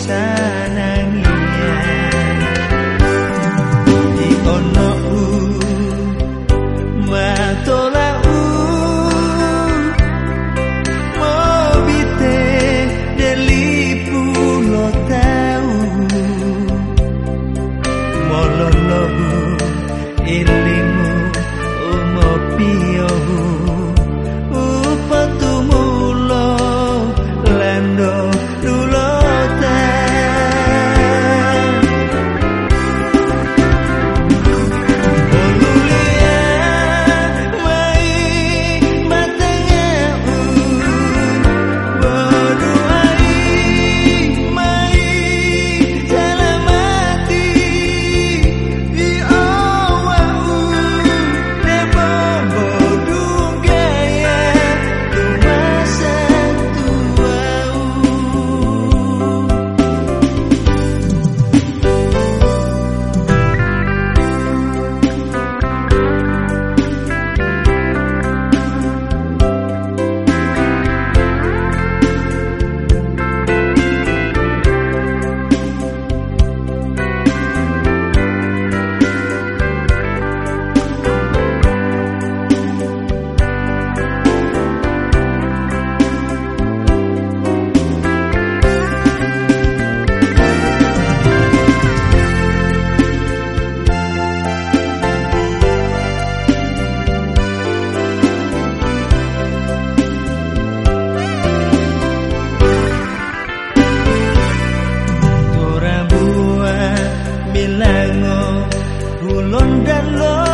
sana. non bello